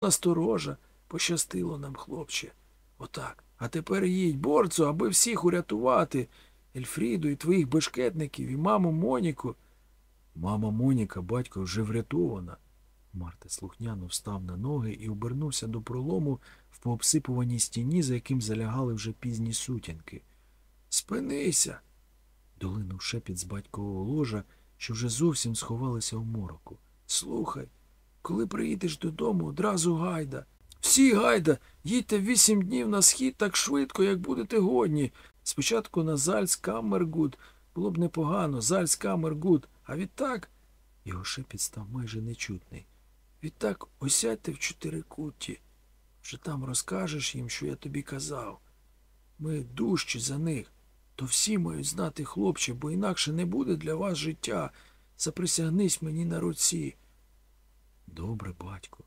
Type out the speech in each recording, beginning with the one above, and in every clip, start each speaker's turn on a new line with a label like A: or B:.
A: насторожа. Пощастило нам, хлопче. Отак. А тепер їдь борцу, аби всіх урятувати. Ельфріду і твоїх бешкетників, і маму Моніку. Мама Моніка, батько, вже врятована. Марта слухняно встав на ноги і обернувся до пролому в пообсипуваній стіні, за яким залягали вже пізні сутінки. Спинися. долинув шепіт з батькового ложа, що вже зовсім сховалися в мороку. Слухай, коли приїдеш додому, одразу гайда. Всі гайда, їдьте вісім днів на схід так швидко, як будете годні. Спочатку на Зальцкаммергуд. Було б непогано, Зальцкаммергуд. А відтак. Його шепіт став майже нечутний. Відтак осядьте в чотирикутті. Вже там розкажеш їм, що я тобі казав. Ми дужчі за них. То всі мають знати, хлопче, бо інакше не буде для вас життя. Заприсягнись мені на руці. Добре, батько.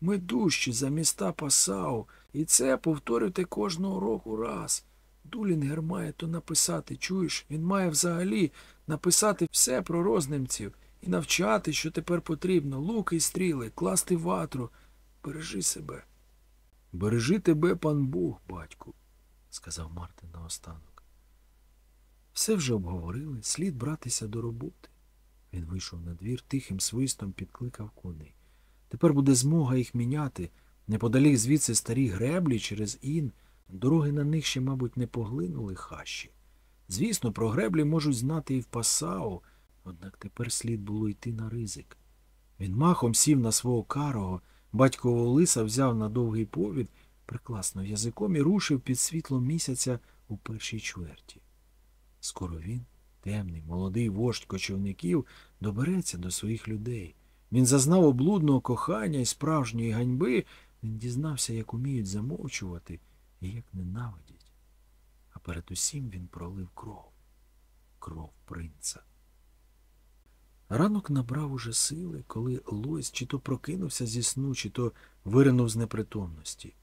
A: Ми дужчі за міста Пасау, і це повторюйте кожного року раз. Дулінгер має то написати, чуєш? Він має взагалі написати все про рознемців і навчати, що тепер потрібно, луки й стріли, класти ватру. Бережи себе. Бережи тебе, пан Бог, батьку, сказав Мартин наостанок. Все вже обговорили, слід братися до роботи. Він вийшов на двір, тихим свистом підкликав коней. Тепер буде змога їх міняти. Неподалік звідси старі греблі через ін. Дороги на них ще, мабуть, не поглинули хащі. Звісно, про греблі можуть знати і в Пасау, однак тепер слід було йти на ризик. Він махом сів на свого карого, батькового лиса взяв на довгий повід, прикласнув язиком і рушив під світло місяця у першій чверті. Скоро він, темний, молодий вождь кочівників, добереться до своїх людей. Він зазнав облудного кохання і справжньої ганьби, він дізнався, як уміють замовчувати і як ненавидять. А перед усім він пролив кров, кров принца. Ранок набрав уже сили, коли Лойс чи то прокинувся зі сну, чи то виринув з непритомності.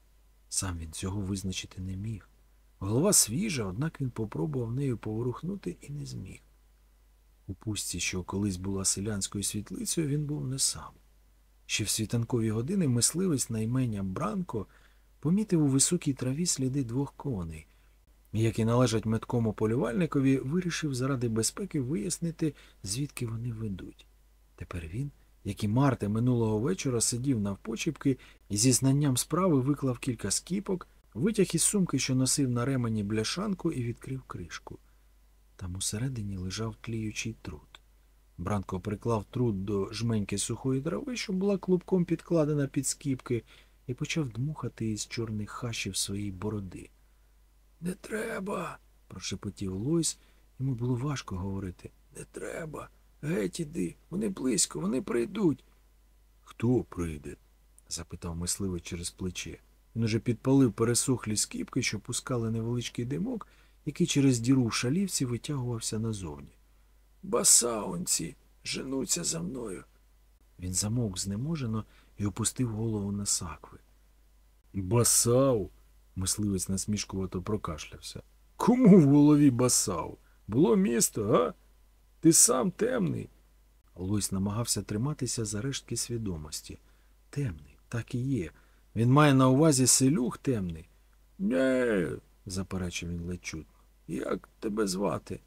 A: Сам він цього визначити не міг. Голова свіжа, однак він попробував нею поворухнути і не зміг. У пустці, що колись була селянською світлицею, він був не сам. Ще в світанкові години мисливець на імення Бранко помітив у високій траві сліди двох коней, і, як і належать меткому полювальникові, вирішив заради безпеки вияснити, звідки вони ведуть. Тепер він, як і Марте минулого вечора, сидів навпочіпки і зі знанням справи виклав кілька скіпок, витяг із сумки, що носив на ремені бляшанку, і відкрив кришку. Там усередині лежав тліючий труд. Бранко приклав труд до жменьки сухої трави, що була клубком підкладена під скіпки, і почав дмухати із чорних хащів своєї бороди. Не треба, прошепотів Лойс. Йому було важко говорити. Не треба. Геть іди, вони близько, вони прийдуть. Хто прийде? запитав мисливець через плече. Він уже підпалив пересохлі скіпки, що пускали невеличкий димок, який через діру в шалівці витягувався назовні. Басаунці женуться за мною. Він замовк знеможено і опустив голову на сакви. Басау. мисливець насмішкувато прокашлявся. Кому в голові басау? Було місто, а? Ти сам темний. Лойс намагався триматися за рештки свідомості. Темний, так і є. Він має на увазі селюх темний. Не, заперечив він ледь чутно. Як тебе звати?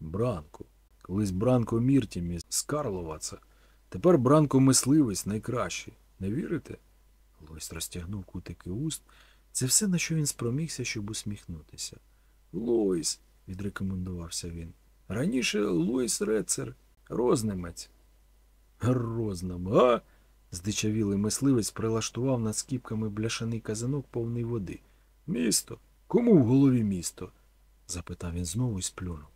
A: Бранко. Колись Бранко Міртімі з Карловаца. Тепер Бранко мисливець найкращий. Не вірите? Лойс розтягнув кутики уст. Це все, на що він спромігся, щоб усміхнутися. Лойс, відрекомендувався він. Раніше Лойс Рецер, рознемець. Рознам, га? здичавілий мисливець прилаштував над скіпками бляшаний казанок повний води. Місто? Кому в голові місто? запитав він знову і сплюнув.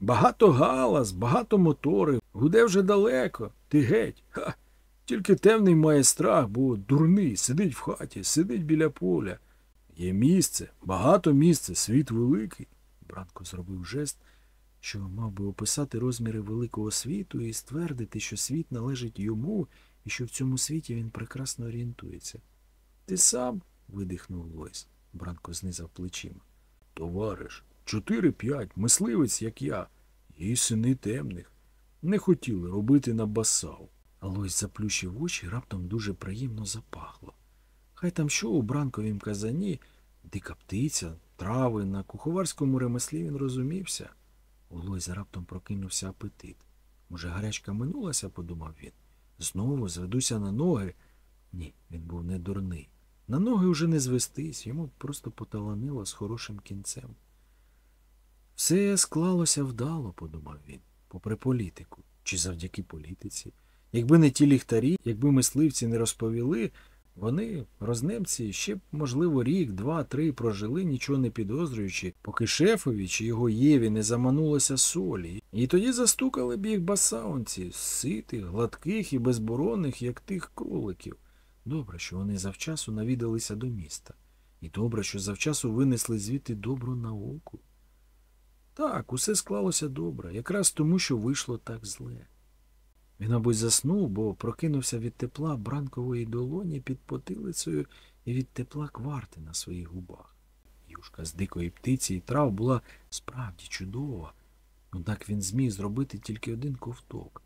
A: Багато галас, багато мотори, гуде вже далеко. Ти геть. Ха. Тільки темний має страх, бо дурний, сидить в хаті, сидить біля поля. Є місце, багато місце, світ великий. Бранко зробив жест, що мав би описати розміри великого світу і ствердити, що світ належить йому і що в цьому світі він прекрасно орієнтується. Ти сам? видихнув Лойс. Бранко знизав плечима. Товариш, чотири-п'ять, мисливець, як я, і сини темних. Не хотіли робити на басау. Лось заплющив очі раптом дуже приємно запахло. Хай там що у бранковім казані, дика птиця, трави, на куховарському ремеслі він розумівся. У Лойза раптом прокинувся апетит. Може, гарячка минулася, подумав він. Знову зведуся на ноги. Ні, він був не дурний. На ноги вже не звестись, йому просто поталанило з хорошим кінцем. Все склалося вдало, подумав він, попри політику, чи завдяки політиці. Якби не ті ліхтарі, якби мисливці не розповіли, вони, рознемці, ще б, можливо, рік, два, три прожили, нічого не підозрюючи, поки шефові чи його Єві не заманулося солі. І тоді застукали б їх басаунці, ситих, гладких і безборонних, як тих кроликів. Добре, що вони завчасу навідалися до міста. І добре, що завчасу винесли звідти добру науку. Так, усе склалося добре, якраз тому, що вийшло так зле. Він, мабуть, заснув, бо прокинувся від тепла бранкової долоні під потилицею і від тепла кварти на своїх губах. Юшка з дикої птиці і трав була справді чудова, однак він зміг зробити тільки один ковток.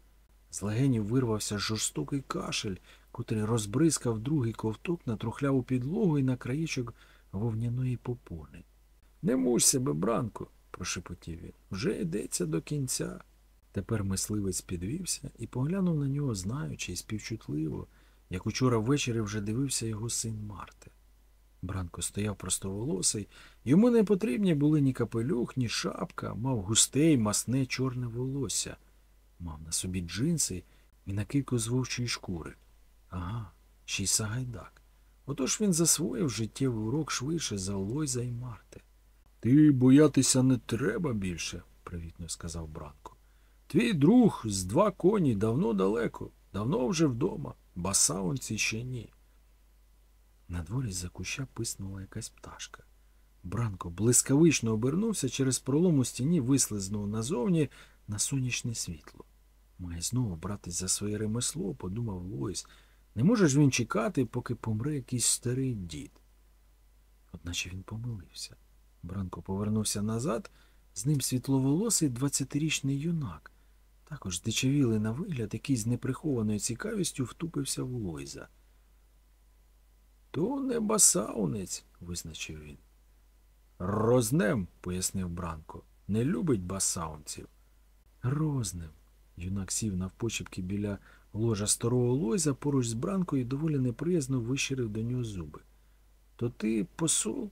A: З легенів вирвався жорстокий кашель, котрий розбризкав другий ковток на трухляву підлогу і на краєчок вовняної попони. Не муж себе, бранко, прошепотів він. Вже йдеться до кінця. Тепер мисливець підвівся і поглянув на нього, знаючи і співчутливо, як учора ввечері вже дивився його син Марте. Бранко стояв простоволосий, йому не потрібні були ні капелюх, ні шапка, мав густе й масне чорне волосся, мав на собі джинси і накидку з вовчої шкури. Ага, ще й сагайдак. Отож він засвоїв життєвий урок швидше за Лойза і Марте. Ти боятися не треба більше, привітно сказав Бранко. Твій друг з два коні давно далеко, давно вже вдома, басаунці ще ні. На дворі з-за куща писнула якась пташка. Бранко блискавично обернувся через пролом у стіні, вислизнув назовні на сонячне світло. Має знову братись за своє ремесло, подумав Лойс. Не може ж він чекати, поки помре якийсь старий дід. Одначе він помилився. Бранко повернувся назад, з ним світловолосий двадцятирічний юнак. Також здичавілий на вигляд, який з неприхованою цікавістю втупився в Лойза. То не басаунець, визначив він. Рознем, пояснив Бранко, не любить басаунців. Рознем. Юнак сів навпочепки біля ложа старого Лойза поруч з Бранкою доволі неприязно вищирив до нього зуби. То ти посол?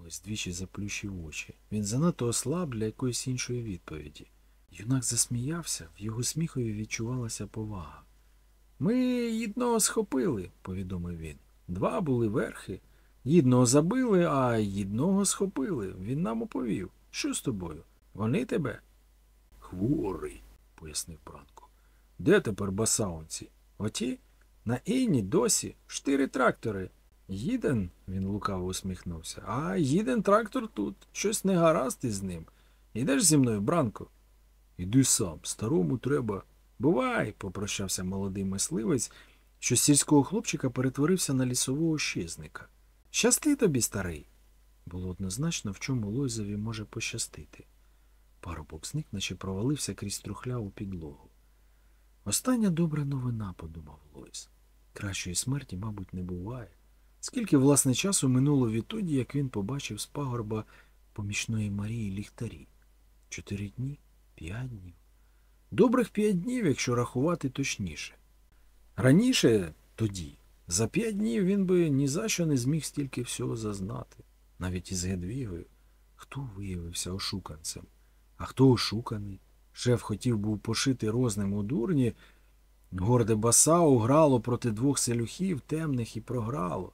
A: Лойз двічі заплющив очі. Він занадто ослаб для якоїсь іншої відповіді. Юнак засміявся, в його сміхові відчувалася повага. Ми їдного схопили, повідомив він. Два були верхи. Їдного забили, а їдного схопили. Він нам оповів. Що з тобою? Вони тебе? Хворий, пояснив Бранко. Де тепер басаунці? Оті? На Інні досі штири трактори. Їден, він лукаво усміхнувся. А їден трактор тут. Щось не гаразд із ним. Ідеш зі мною, Бранко? Іди сам, старому треба. Бувай, попрощався молодий мисливець, що з сільського хлопчика перетворився на лісового щезника. Щасти тобі, старий. Було однозначно, в чому Лойзові може пощастити. Парубок зник, наче провалився крізь трухляву підлогу. Остання добра новина, подумав Лойс. Кращої смерті, мабуть, не буває. Скільки, власне, часу минуло відтоді, як він побачив з пагорба помічної Марії ліхтарі? Чотири дні? П'ять днів. Добрих п'ять днів, якщо рахувати точніше. Раніше тоді, за п'ять днів він би ні за що не зміг стільки всього зазнати, навіть із Гедвігою. Хто виявився ошуканцем? А хто ошуканий? Шеф хотів був пошити розним у дурні. Горде Басау грало проти двох селюхів, темних і програло.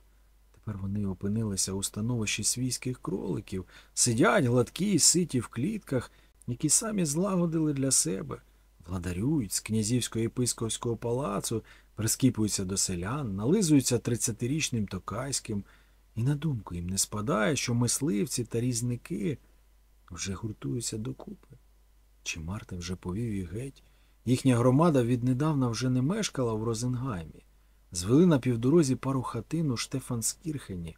A: Тепер вони опинилися у становищі свійських кроликів, сидять гладкі, і ситі в клітках, які самі злагодили для себе, владарюють з князівського єпископського палацу, прискіпуються до селян, нализуються тридцятирічним токайським, і на думку їм не спадає, що мисливці та різники вже гуртуються докупи. Чи Марта вже повів їх геть? Їхня громада віднедавна вже не мешкала в Розенгаймі. Звели на півдорозі пару хатин у Штефанскірхені,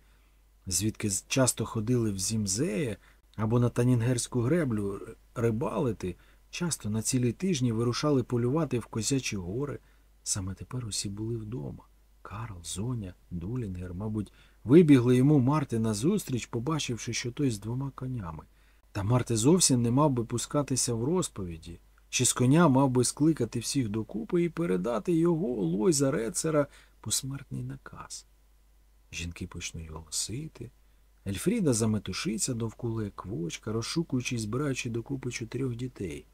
A: звідки часто ходили в Зімзеє або на Танінгерську греблю рибалити, часто на цілі тижні вирушали полювати в Козячі гори, Саме тепер усі були вдома. Карл, Зоня, Дулінгер, мабуть, вибігли йому Марти назустріч, побачивши, що той з двома конями. Та Марти зовсім не мав би пускатися в розповіді, чи з коня мав би скликати всіх докупи і передати його Лойза Рецера посмертний наказ. Жінки почнуть голосити. Ельфріда заметушиться довкола квочка, розшукуючи і збираючи докупи чотирьох дітей.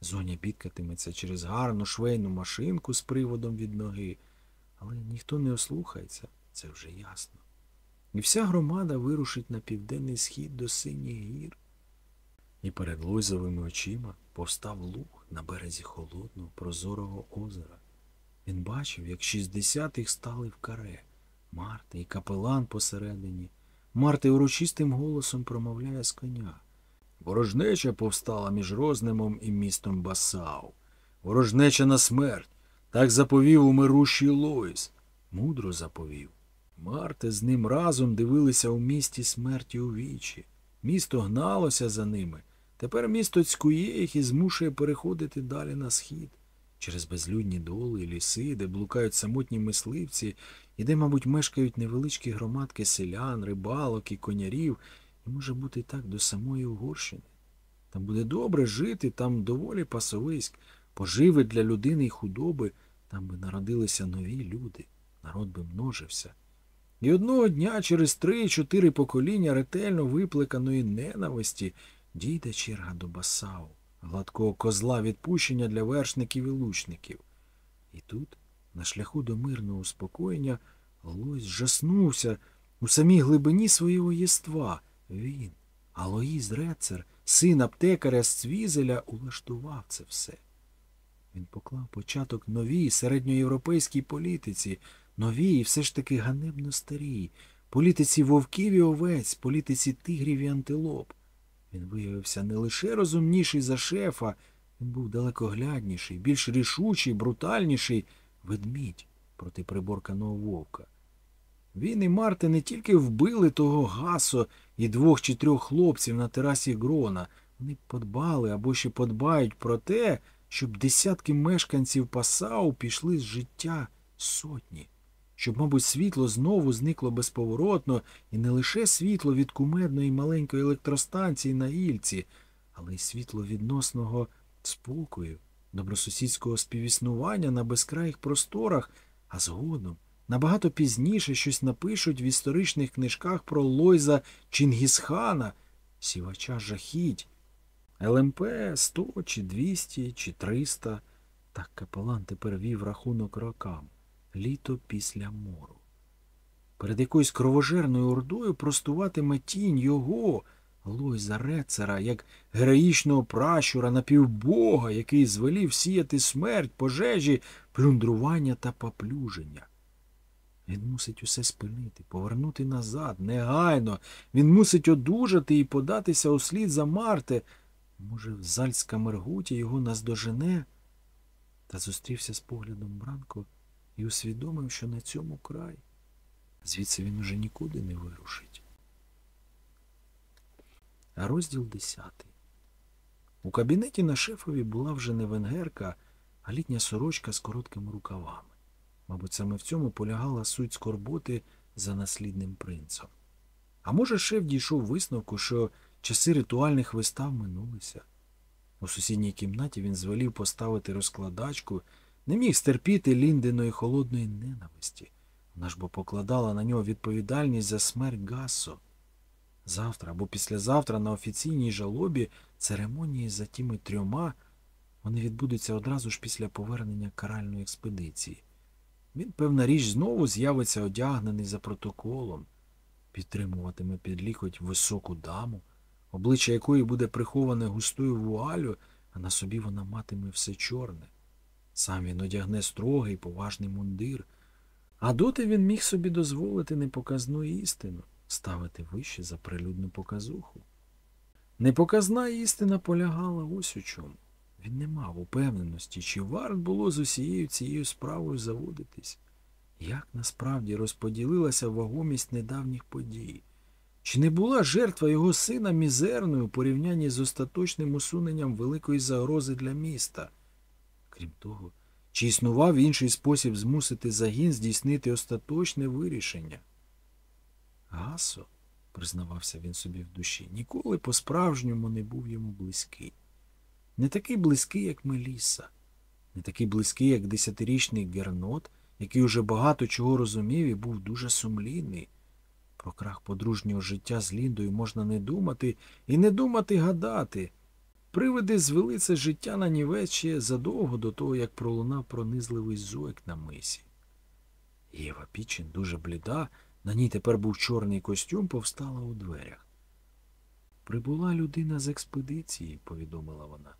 A: Зоня бідкатиметься через гарну швейну машинку з приводом від ноги. Але ніхто не ослухається, це вже ясно. І вся громада вирушить на південний схід до синіх гір. І перед Лойзовими очима повстав луг на березі холодного, прозорого озера. Він бачив, як шістдесятих стали в каре, Марти і капелан посередині. Марти урочистим голосом промовляє з коня. Ворожнеча повстала між Рознемом і містом Басау. Ворожнеча на смерть. Так заповів умирущий Лойс. Мудро заповів. Марти з ним разом дивилися у місті смерті у вічі. Місто гналося за ними. Тепер місто цькує їх і змушує переходити далі на схід, через безлюдні доли і ліси, де блукають самотні мисливці, і де, мабуть, мешкають невеличкі громадки селян, рибалок і конярів, і може бути так до самої Угорщини. Там буде добре жити, там доволі пасовиськ, поживи для людини і худоби, там би народилися нові люди, народ би множився. І одного дня через три-чотири покоління ретельно виплеканої ненависті дійде черга до Басау, гладкого козла відпущення для вершників і лучників. І тут, на шляху до мирного успокоєння, Лось жаснувся у самій глибині свого єства. Він, Алоїз Рецер, син аптекаря з Цвізеля, улаштував це все. Він поклав початок новій середньоєвропейській політиці, новій і все ж таки ганебно старій, політиці вовків і овець, політиці тигрів і антилоп. Він виявився не лише розумніший за шефа, він був далекоглядніший, більш рішучий, брутальніший ведмідь проти приборканого вовка. Він і Марти не тільки вбили того гасо і двох чи трьох хлопців на терасі Грона, вони подбали або ще подбають про те, щоб десятки мешканців Пасау пішли з життя сотні, щоб, мабуть, світло знову зникло безповоротно, і не лише світло від кумедної маленької електростанції на Ільці, але й світло відносного спокою, добросусідського співіснування на безкраїх просторах, а згодом. Набагато пізніше щось напишуть в історичних книжках про Лойза Чингісхана, сівача жахіть, ЛМП 100 чи 200 чи 300. Так капелан тепер вів рахунок рокам. Літо після мору. Перед якоюсь кровожерною ордою простуватиме тінь його, Лойза Рецера, як героїчного пращура напівбога, який звелів сіяти смерть, пожежі, плюндрування та поплюження. Він мусить усе спинити, повернути назад, негайно. Він мусить одужати і податися услід за Марте. Може, зальська мергутя його наздожене? Та зустрівся з поглядом Бранко і усвідомив, що на цьому край. Звідси він уже нікуди не вирушить. Розділ десятий. У кабінеті на шефові була вже не венгерка, а літня сорочка з короткими рукавами. Мабуть, саме в цьому полягала суть скорботи за наслідним принцем. А може, шеф дійшов висновку, що часи ритуальних вистав минулися. У сусідній кімнаті він звелів поставити розкладачку, не міг стерпіти Ліндиної холодної ненависті. Вона ж бо покладала на нього відповідальність за смерть Гассо. Завтра або післязавтра на офіційній жалобі церемонії за тими трьома вони відбудуться одразу ж після повернення каральної експедиції. Він, певна річ, знову з'явиться одягнений за протоколом, підтримуватиме під лікоть високу даму, обличчя якої буде приховане густою вуалю, а на собі вона матиме все чорне. Сам він одягне строгий, поважний мундир, а доти він міг собі дозволити непоказну істину ставити вище за прилюдну показуху. Непоказна істина полягала ось у чому. Він не мав упевненості, чи варт було з усією цією справою заводитись, як насправді розподілилася вагомість недавніх подій, чи не була жертва його сина мізерною у порівнянні з остаточним усуненням великої загрози для міста? Крім того, Чи існував інший спосіб змусити загін здійснити остаточне вирішення? Гасо, признавався він собі в душі, ніколи по-справжньому не був йому близький. Не такий близький, як Меліса, не такий близький, як десятирічний Гернот, який уже багато чого розумів і був дуже сумлінний. Про крах подружнього життя з Ліндою можна не думати і не думати гадати. Привиди звели це життя на нівець задовго до того, як пролунав пронизливий зойк на мисі. Єва Пічин, дуже бліда, на ній тепер був чорний костюм, повстала у дверях. Прибула людина з експедиції, повідомила вона.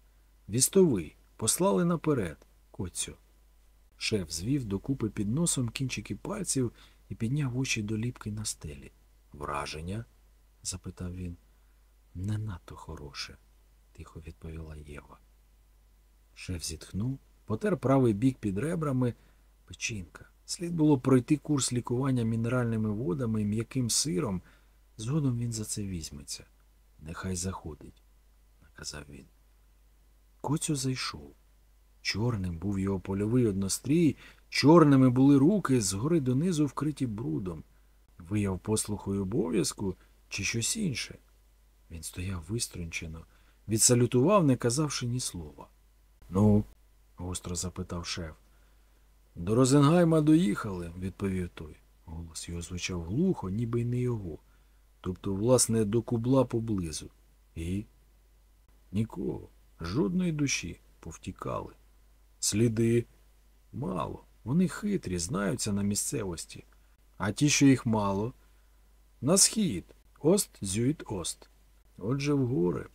A: Вістовий, послали наперед, коцю. Шеф звів докупи під носом кінчики пальців і підняв очі до ліпки на стелі. Враження? запитав він. Не надто хороше, тихо відповіла Єва. Шеф зітхнув, потер правий бік під ребрами. Печінка. Слід було пройти курс лікування мінеральними водами і м'яким сиром. Згодом він за це візьметься. Нехай заходить, наказав він. Коцю зайшов. Чорним був його польовий однострій, чорними були руки згори донизу вкриті брудом. Вияв послуху й обов'язку чи щось інше. Він стояв виструнчено, відсалютував, не казавши ні слова. Ну, гостро запитав шеф. До Розенгайма доїхали, відповів той. Голос його звучав глухо, ніби й не його. Тобто, власне, до кубла поблизу. І? Нікого, жодної душі, повтікали. Сліди мало. Вони хитрі, знаються на місцевості. А ті, що їх мало, на схід, ост зюїт ост. Отже, в гори.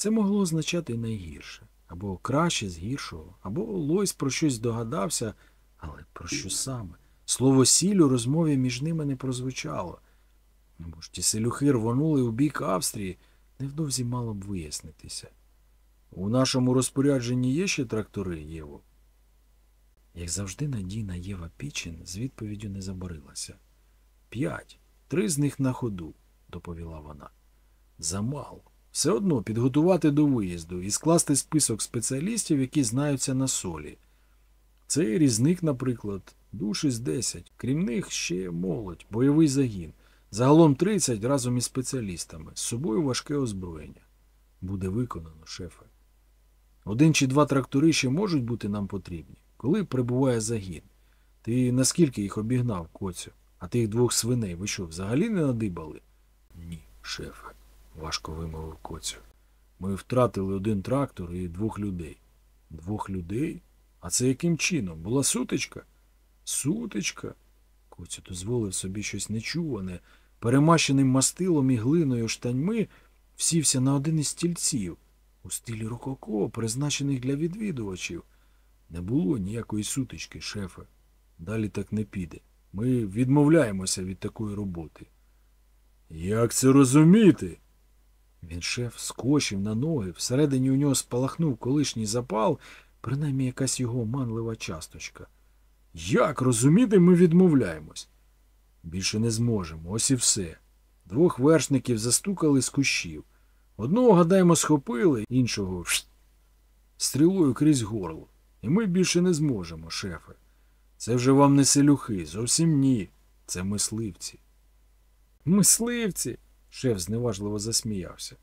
A: Це могло означати найгірше, або краще з гіршого, або Лойс про щось догадався, але про що саме? Слово сіль у розмові між ними не прозвучало. Бо ж ті селюхи рвонули у бік Австрії, невдовзі мало б вияснитися. У нашому розпорядженні є ще трактори, Єво? Як завжди, надійна Єва Пічин з відповіддю не забарилася. П'ять. Три з них на ходу, доповіла вона. Замало. Все одно підготувати до виїзду і скласти список спеціалістів, які знаються на солі. Цей різник, наприклад, душі з 10. Крім них ще молодь, бойовий загін. Загалом 30 разом із спеціалістами. З собою важке озброєння. Буде виконано, шефе. Один чи два трактори ще можуть бути нам потрібні, коли прибуває загін. Ти наскільки їх обігнав, коцю? А тих двох свиней ви що, взагалі не надибали? Ні, шефе, важко вимовив коцю. Ми втратили один трактор і двох людей. Двох людей? А це яким чином? Була сутичка? Сутичка? Коцю дозволив собі щось нечуване, перемащеним мастилом і глиною штаньми, всівся на один із стільців у стилі рококо, призначених для відвідувачів. Не було ніякої сутички, шефе. Далі так не піде. Ми відмовляємося від такої роботи. Як це розуміти? Він шеф скочив на ноги, всередині у нього спалахнув колишній запал, принаймні якась його манлива часточка. Як розуміти, ми відмовляємось? Більше не зможемо, ось і все. Двох вершників застукали з кущів. Одного, гадаємо, схопили, іншого стрілою крізь горло. І ми більше не зможемо, шефе. Це вже вам не селюхи, зовсім ні. Це мисливці. Мисливці. Шеф зневажливо засміявся.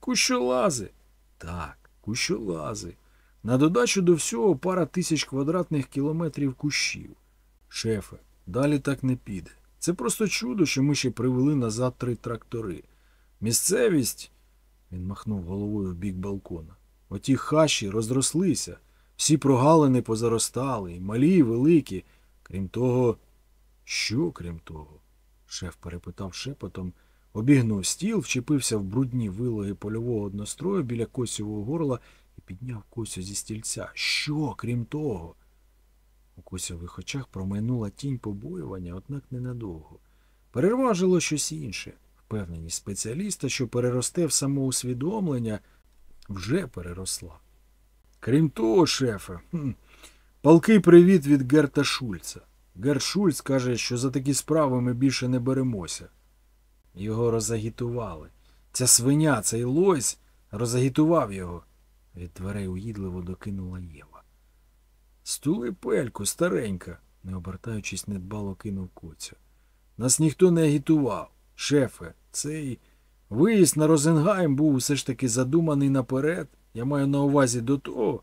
A: Кущолази. Так, кущолази. На додачу до всього пара тисяч квадратних кілометрів кущів. Шефе, далі так не піде. Це просто чудо, що ми ще привели назад три трактори. Місцевість. Він махнув головою в бік балкона. Оті хащі розрослися, всі прогалини позаростали, і малі, і великі. Крім того, що крім того? Шеф перепитав шепотом, обігнув стіл, вчепився в брудні вилоги польового однострою біля косівого горла і підняв косю зі стільця. Що, крім того? У косьових очах промайнула тінь побоювання, однак ненадовго. Перерважило щось інше. Впевненість спеціаліста, що переросте в самоусвідомлення, вже переросла. Крім того, шефе, палкий привіт від Герта Шульца. Герт Шульц каже, що за такі справи ми більше не беремося. Його розагітували. Ця свиня, цей лось розагітував його. Від дверей уїдливо докинула Єва. Стули пельку, старенька, не обертаючись, недбало кинув коця. Нас ніхто не агітував. Шефе, цей виїзд на Розенгайм був все ж таки задуманий наперед. Я маю на увазі до того.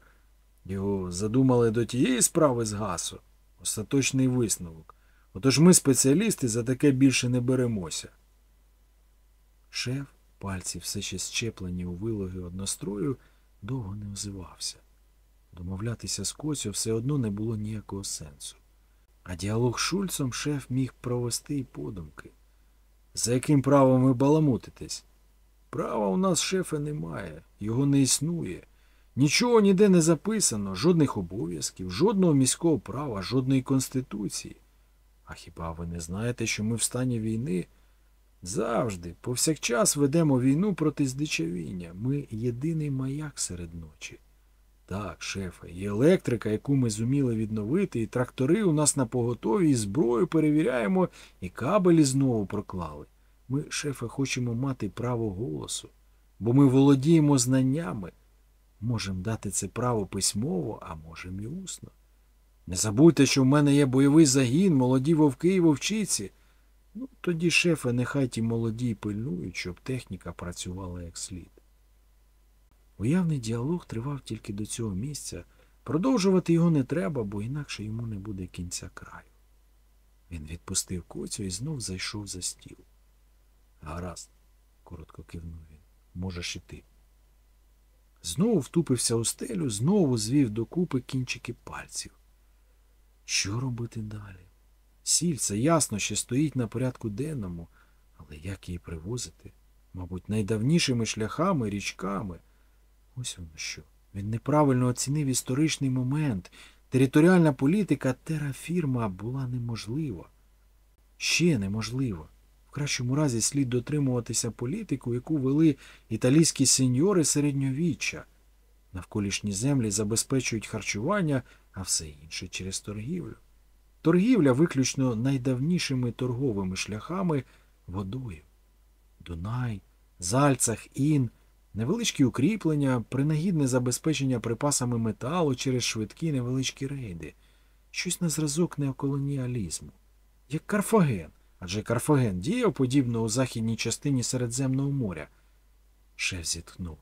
A: Його задумали до тієї справи з гасу. Остаточний висновок. Отож ми, спеціалісти, за таке більше не беремося. Шеф, пальці все ще щеплені у вилоги однострою, довго не озивався. Домовлятися з Коцю все одно не було ніякого сенсу. А діалог з Шульцом шеф міг провести й подумки. За яким правом ви баламутитесь? Права у нас шефа немає, його не існує. Нічого ніде не записано, жодних обов'язків, жодного міського права, жодної конституції. А хіба ви не знаєте, що ми в стані війни? Завжди, повсякчас ведемо війну проти здичавіння. Ми єдиний маяк серед ночі. Так, шефе, і електрика, яку ми зуміли відновити, і трактори у нас на поготові, і зброю перевіряємо, і кабелі знову проклали. Ми, шефе, хочемо мати право голосу, бо ми володіємо знаннями. Можемо дати це право письмово, а можемо і усно. Не забудьте, що в мене є бойовий загін, молоді вовки і вовчиці. Ну, тоді, шефе, нехай ті молоді пильнують, щоб техніка працювала як слід. Уявний діалог тривав тільки до цього місця. Продовжувати його не треба, бо інакше йому не буде кінця краю. Він відпустив коцю і знов зайшов за стіл. Гаразд, коротко кивнув він. Можеш іти. Знову втупився у стелю, знову звів докупи кінчики пальців. Що робити далі? Сіль, це ясно, ще стоїть на порядку денному, але як її привозити? Мабуть, найдавнішими шляхами, річками. Ось воно що. Він неправильно оцінив історичний момент. Територіальна політика терафірма була неможлива. Ще неможлива. В кращому разі слід дотримуватися політику, яку вели італійські сеньори середньовіччя. Навколишні землі забезпечують харчування, а все інше через торгівлю. Торгівля виключно найдавнішими торговими шляхами водою. Дунай, Зальцах, Ін, невеличкі укріплення, принагідне забезпечення припасами металу через швидкі невеличкі рейди, щось на зразок неоколоніалізму, як Карфаген, адже Карфаген діяв подібно у західній частині Середземного моря. Шеф зітхнув.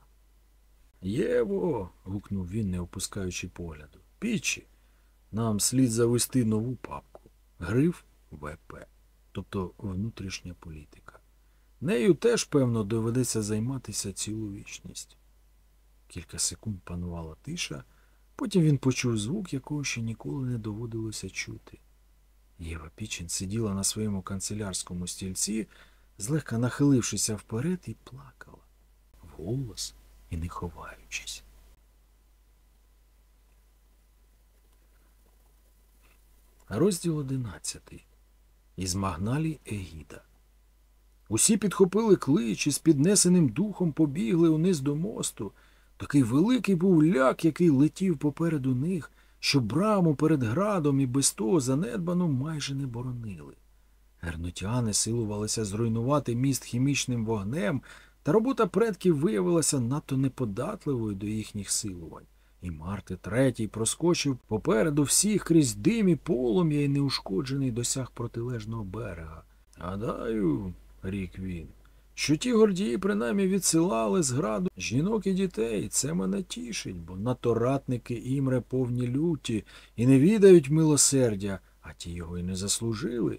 A: Єво. гукнув він, не опускаючи погляду. Пічі. Нам слід завести нову папку. Гриф ВП, тобто внутрішня політика. Нею теж, певно, доведеться займатися цілу вічність. Кілька секунд панувала тиша, потім він почув звук, якого ще ніколи не доводилося чути. Єва Пічин сиділа на своєму канцелярському стільці, злегка нахилившися вперед, і плакала вголос і не ховаючись. Розділ одинадцятий. Із Магналі Егіда. Усі підхопили клич і з піднесеним духом побігли униз до мосту. Такий великий був ляк, який летів попереду них, що браму перед градом і без того занедбано майже не боронили. Гернотяни силувалися зруйнувати міст хімічним вогнем, та робота предків виявилася надто неподатливою до їхніх силувань. І Марти третій проскочив попереду всіх крізь дим і полум'я і неушкоджений досяг протилежного берега. Гадаю, рік він, що ті гордії принаймні відсилали з граду жінок і дітей. Це мене тішить, бо надто ратники імре повні люті і не відають милосердя, а ті його й не заслужили.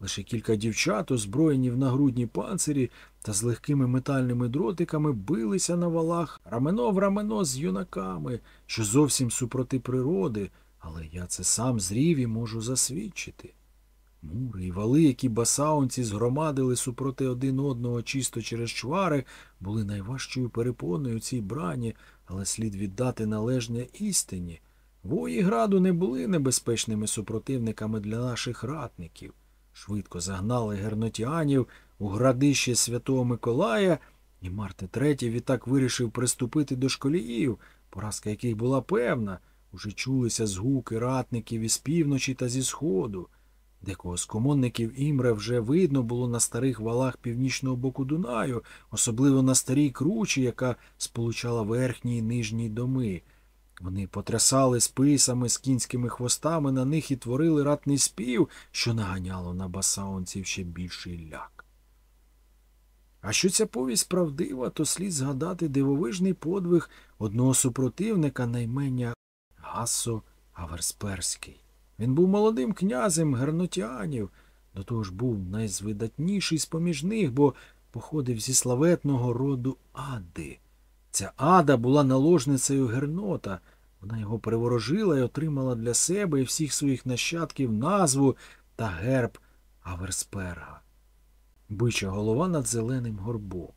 A: Лише кілька дівчат, озброєні в нагрудні панцирі та з легкими метальними дротиками, билися на валах рамено в рамено з юнаками, що зовсім супроти природи, але я це сам зрів і можу засвідчити. Мури і вали, які басаунці згромадили супроти один одного чисто через чвари, були найважчою перепоною цій брані, але слід віддати належне істині. Вої граду не були небезпечними супротивниками для наших ратників. Швидко загнали гернотіанів у градище Святого Миколая, і Марти третій відтак вирішив приступити до школіїв, поразка яких була певна. Уже чулися згуки ратників із півночі та зі сходу. Декого з комонників імре вже видно було на старих валах північного боку Дунаю, особливо на старій кручі, яка сполучала верхні і нижні доми. Вони потрясали списами з кінськими хвостами на них і творили ратний спів, що наганяло на басаонців ще більший ляк. А що ця повість правдива, то слід згадати дивовижний подвиг одного супротивника на імення Гассо Аверсперський. Він був молодим князем гернотіанів, до того ж був найзвидатніший з поміж них, бо походив зі славетного роду Ади. Ця ада була наложницею Гернота. Вона його приворожила і отримала для себе і всіх своїх нащадків назву та герб Аверсперга. Бича голова над зеленим горбом.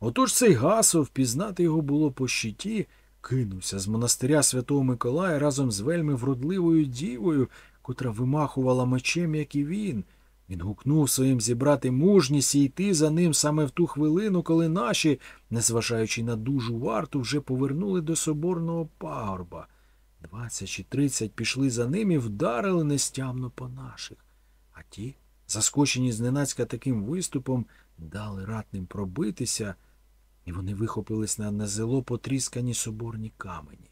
A: Отож цей Гасо, впізнати його було по щиті, кинувся з монастиря Святого Миколая разом з вельми вродливою дівою, котра вимахувала мечем, як і він. Він гукнув своїм зібрати мужність і йти за ним саме в ту хвилину, коли наші, незважаючи на дужу варту, вже повернули до соборного пагорба. Двадцять чи тридцять пішли за ним і вдарили нестямно по наших. А ті, заскочені зненацька таким виступом, дали ратним пробитися, і вони вихопились на незело потріскані соборні камені.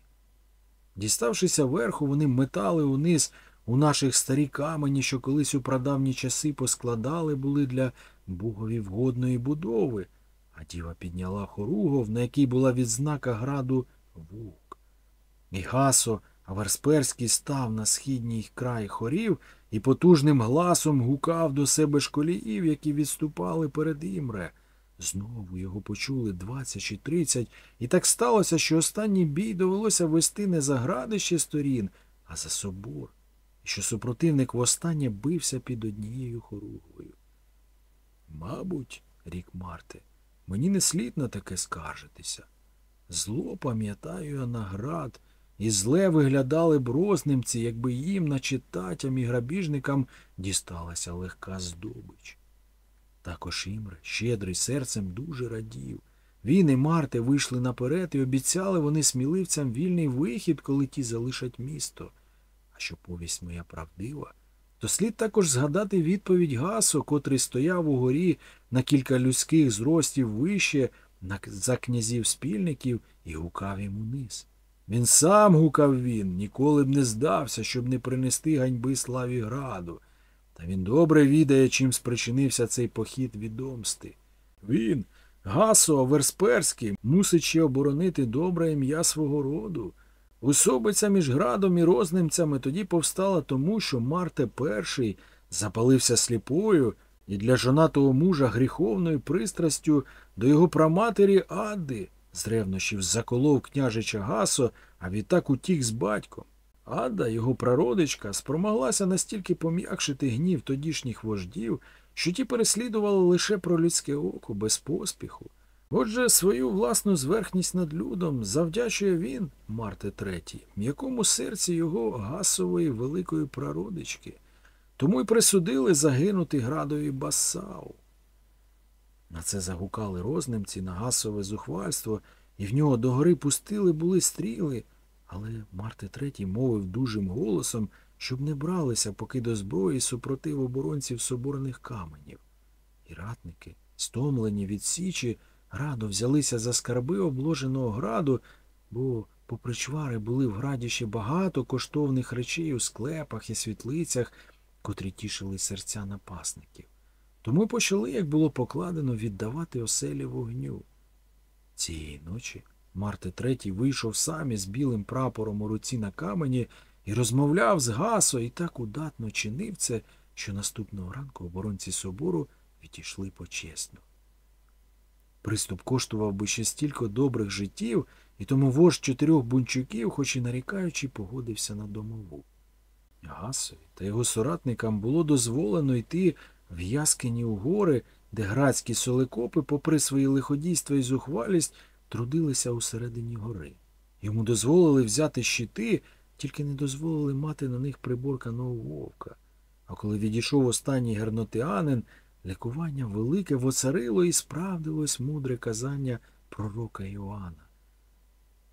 A: Діставшися верху, вони метали униз у наших старі камені, що колись у прадавні часи поскладали, були для богові вгодної будови, а діва підняла хоругов, на якій була відзнака граду вук. І Гасо Аверсперський став на східній край хорів і потужним гласом гукав до себе школіїв, які відступали перед Імре. Знову його почули двадцять чи тридцять, і так сталося, що останній бій довелося вести не за градище сторін, а за собор, і що супротивник востаннє бився під однією хоругвою. Мабуть, рік Марте, мені не слід на таке скаржитися. Зло пам'ятаю я на град, і зле виглядали б рознімці, якби їм, наче татям і грабіжникам, дісталася легка здобич. Також Імре, щедрий серцем, дуже радів. Він і Марте вийшли наперед і обіцяли вони сміливцям вільний вихід, коли ті залишать місто. А що повість моя правдива, то слід також згадати відповідь Гасо, котрий стояв у горі на кілька людських зростів вище за князів спільників і гукав їм униз. Він сам гукав він, ніколи б не здався, щоб не принести ганьби славі граду. Та він добре відає, чим спричинився цей похід відомсти. Він, Гасо Версперський, мусить ще оборонити добре ім'я свого роду. Усобиця між градом і рознимцями тоді повстала тому, що Марте І запалився сліпою і для жонатого мужа гріховною пристрастю до його праматері Адди, з ревнощів заколов княжича Гасо, а відтак утік з батьком. Ада, його прародичка, спромоглася настільки пом'якшити гнів тодішніх вождів, що ті переслідували лише про людське око без поспіху. Отже, свою власну зверхність над людом завдячує він, Марте Третій, м'якому серці його гасової великої прародички. Тому й присудили загинути градові Басау. На це загукали рознимці на гасове зухвальство, і в нього догори пустили були стріли, але Марте Третій мовив дужим голосом, щоб не бралися поки до зброї супротив оборонців соборних каменів. І ратники, стомлені від січі, радо взялися за скарби обложеного граду, бо, попри чвари, були в граді ще багато коштовних речей у склепах і світлицях, котрі тішили серця напасників. Тому почали, як було покладено, віддавати оселі вогню. Цієї ночі Марти Третій вийшов сам із білим прапором у руці на камені і розмовляв з Гасо і так удатно чинив це, що наступного ранку оборонці собору відійшли почесно. Приступ коштував би ще стільки добрих життів, і тому вождь чотирьох бунчуків, хоч і нарікаючи, погодився на домову. Гасові та його соратникам було дозволено йти в Яскині у гори, де градські солекопи, попри свої лиходійства і зухвалість, трудилися усередині гори. Йому дозволили взяти щити, тільки не дозволили мати на них приборканого вовка. А коли відійшов останній гернотеанин, лікування велике воцарило і справдилось мудре казання пророка Іоанна.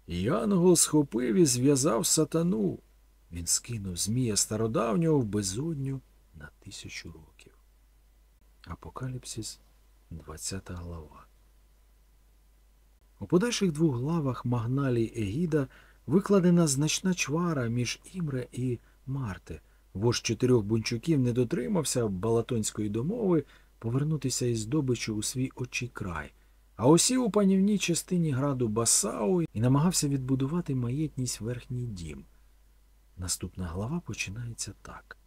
A: Янгол схопив і зв'язав сатану. Він скинув Змія стародавнього в безодню на тисячу років. Апокаліпсис, 20 глава. У подальших двох главах Магналій Егіда викладена значна чвара між Імре і Марте. Вождь чотирьох бунчуків не дотримався Балатонської домови повернутися із здобичу у свій очий край, а осів у панівній частині граду Басау і намагався відбудувати маєтність верхній дім. Наступна глава починається так.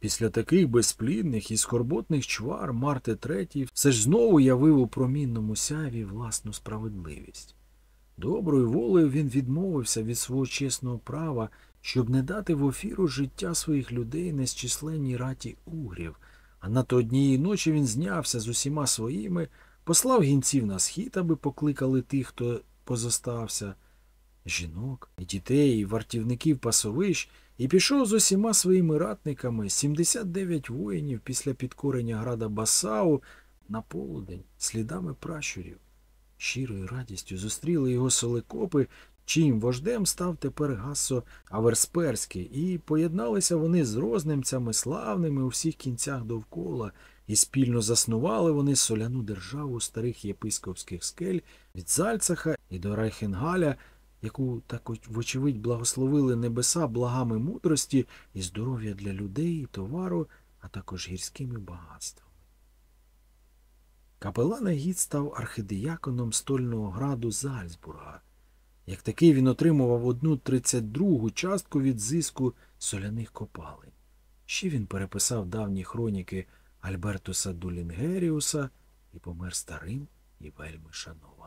A: Після таких безплідних і скорботних чвар Марте III все ж знову явив у промінному сяві власну справедливість. Доброю волею він відмовився від свого чесного права, щоб не дати в офіру життя своїх людей незчисленній раті угрів, а на то однієї ночі він знявся з усіма своїми, послав гінців на схід, аби покликали тих, хто позостався, жінок, і дітей, і вартівників пасовищ, і пішов з усіма своїми ратниками 79 воїнів після підкорення града Басау на полудень слідами пращурів. Щирою радістю зустріли його солекопи, чиїм вождем став тепер Гассо Аверсперський, і поєдналися вони з рознемцями славними у всіх кінцях довкола, і спільно заснували вони соляну державу старих єпископських скель від Зальцаха і до Райхенгаля, яку так вочевидь благословили небеса благами мудрості і здоров'я для людей і товару, а також гірськими багатствами. Капелан Егід став архидіяконом стольного граду Зальцбурга. Як такий він отримував одну тридцять другу частку від зиску соляних копалень. Ще він переписав давні хроніки Альбертуса Дулінгеріуса і помер старим і вельми шанованим.